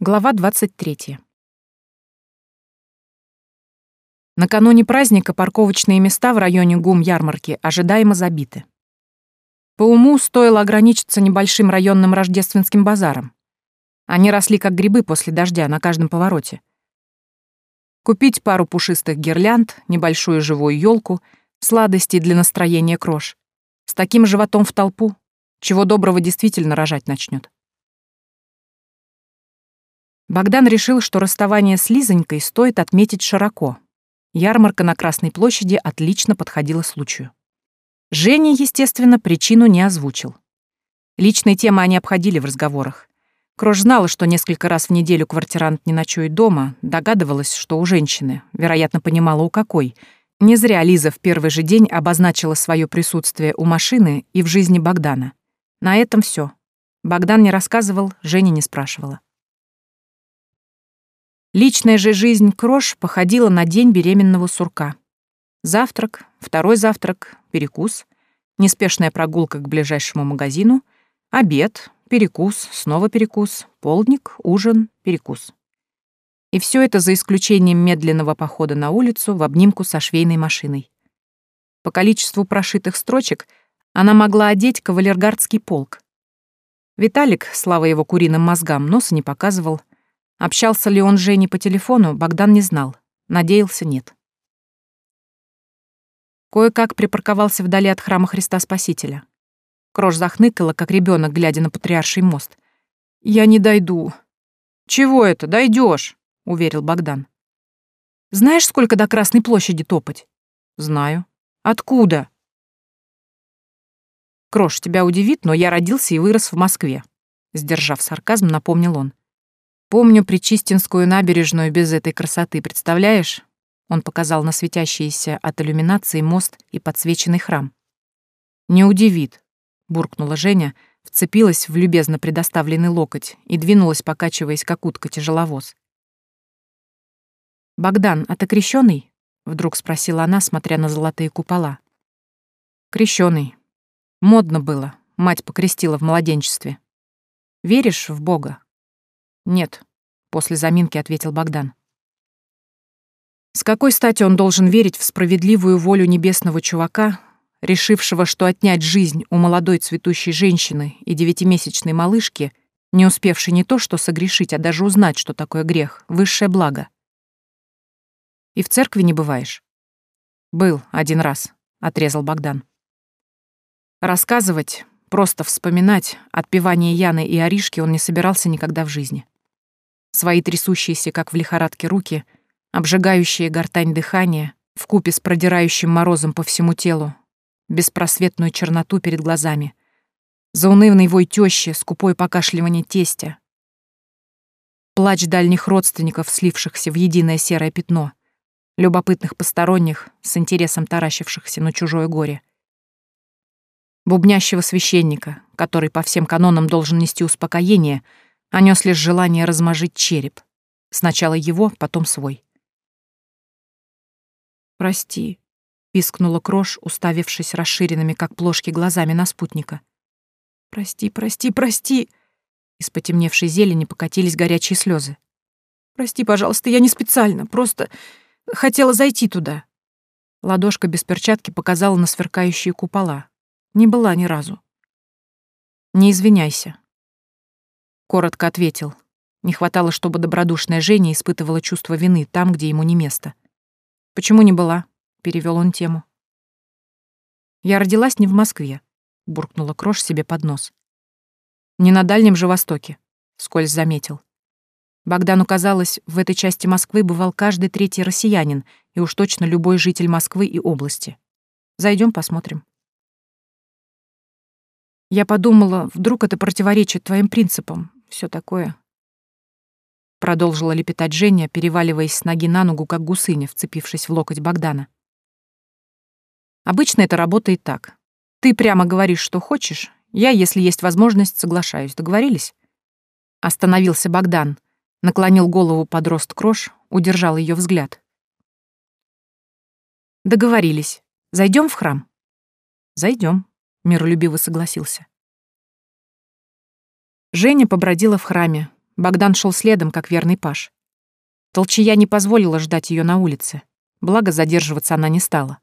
Глава 23. Накануне праздника парковочные места в районе ГУМ-ярмарки ожидаемо забиты. По уму стоило ограничиться небольшим районным рождественским базаром. Они росли как грибы после дождя на каждом повороте. Купить пару пушистых гирлянд, небольшую живую елку, сладости для настроения крош. С таким животом в толпу, чего доброго действительно рожать начнет. Богдан решил, что расставание с Лизонькой стоит отметить широко. Ярмарка на Красной площади отлично подходила случаю. Женя, естественно, причину не озвучил. Личные темы они обходили в разговорах. Крош знала, что несколько раз в неделю квартирант не ночует дома, догадывалась, что у женщины, вероятно, понимала, у какой. Не зря Лиза в первый же день обозначила свое присутствие у машины и в жизни Богдана. На этом все. Богдан не рассказывал, Женя не спрашивала. Личная же жизнь Крош походила на день беременного сурка. Завтрак, второй завтрак, перекус, неспешная прогулка к ближайшему магазину, обед, перекус, снова перекус, полдник, ужин, перекус. И все это за исключением медленного похода на улицу в обнимку со швейной машиной. По количеству прошитых строчек она могла одеть кавалергардский полк. Виталик, слава его куриным мозгам, носа не показывал, Общался ли он с Женей по телефону, Богдан не знал. Надеялся, нет. Кое-как припарковался вдали от храма Христа Спасителя. Крош захныкала, как ребенок, глядя на патриарший мост. «Я не дойду». «Чего это? Дойдешь, уверил Богдан. «Знаешь, сколько до Красной площади топать?» «Знаю». «Откуда?» «Крош, тебя удивит, но я родился и вырос в Москве», — сдержав сарказм, напомнил он. Помню Причистинскую набережную без этой красоты, представляешь? Он показал на светящийся от иллюминации мост и подсвеченный храм. «Не удивит», — буркнула Женя, вцепилась в любезно предоставленный локоть и двинулась, покачиваясь, как утка-тяжеловоз. «Богдан, а ты крещённый?» — вдруг спросила она, смотря на золотые купола. «Крещённый. Модно было. Мать покрестила в младенчестве. Веришь в Бога?» «Нет», — после заминки ответил Богдан. С какой стати он должен верить в справедливую волю небесного чувака, решившего, что отнять жизнь у молодой цветущей женщины и девятимесячной малышки, не успевшей не то что согрешить, а даже узнать, что такое грех, высшее благо? И в церкви не бываешь? Был один раз, отрезал Богдан. Рассказывать, просто вспоминать отпевание Яны и Аришки он не собирался никогда в жизни свои трясущиеся, как в лихорадке, руки, обжигающие гортань дыхания, вкупе с продирающим морозом по всему телу, беспросветную черноту перед глазами, заунывный вой тещи, скупое покашливание тестя, плач дальних родственников, слившихся в единое серое пятно, любопытных посторонних, с интересом таращившихся на чужое горе, бубнящего священника, который по всем канонам должен нести успокоение — а нёс лишь желание размажить череп. Сначала его, потом свой. «Прости», — пискнула Крош, уставившись расширенными, как плошки, глазами на спутника. «Прости, прости, прости!» Из потемневшей зелени покатились горячие слезы. «Прости, пожалуйста, я не специально, просто хотела зайти туда». Ладошка без перчатки показала на сверкающие купола. Не была ни разу. «Не извиняйся», Коротко ответил. Не хватало, чтобы добродушная Женя испытывала чувство вины там, где ему не место. «Почему не была?» — перевел он тему. «Я родилась не в Москве», — буркнула Крош себе под нос. «Не на Дальнем же Востоке», — скользь заметил. Богдану казалось, в этой части Москвы бывал каждый третий россиянин и уж точно любой житель Москвы и области. Зайдем посмотрим. Я подумала, вдруг это противоречит твоим принципам, все такое. Продолжила лепетать Женя, переваливаясь с ноги на ногу, как гусыня, вцепившись в локоть Богдана. Обычно это работает так. Ты прямо говоришь, что хочешь, я, если есть возможность, соглашаюсь. Договорились? Остановился Богдан, наклонил голову под рост крош, удержал ее взгляд. Договорились. Зайдем в храм? Зайдем, миролюбиво согласился. Женя побродила в храме, Богдан шел следом, как верный паш. Толчая не позволила ждать ее на улице, благо задерживаться она не стала.